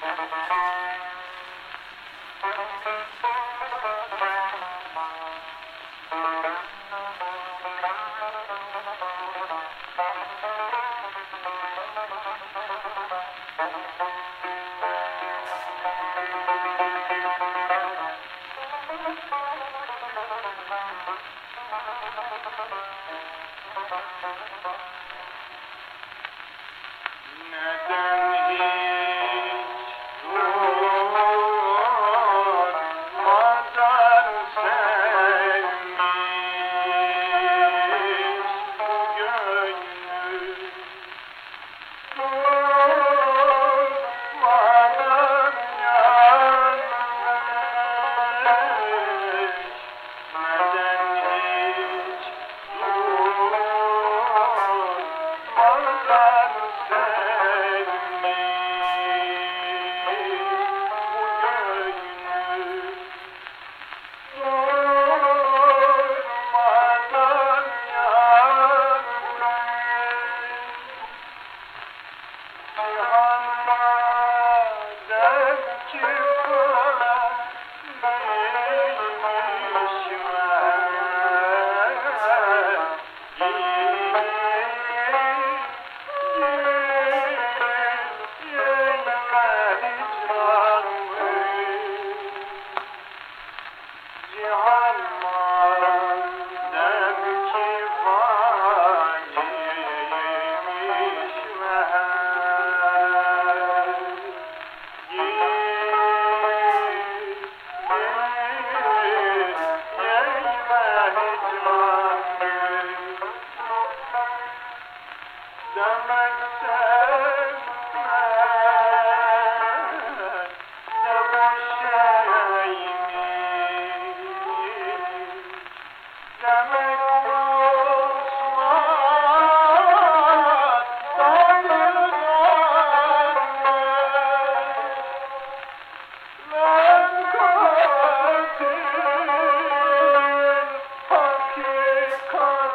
Neden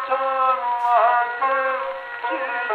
Allahu Ekber.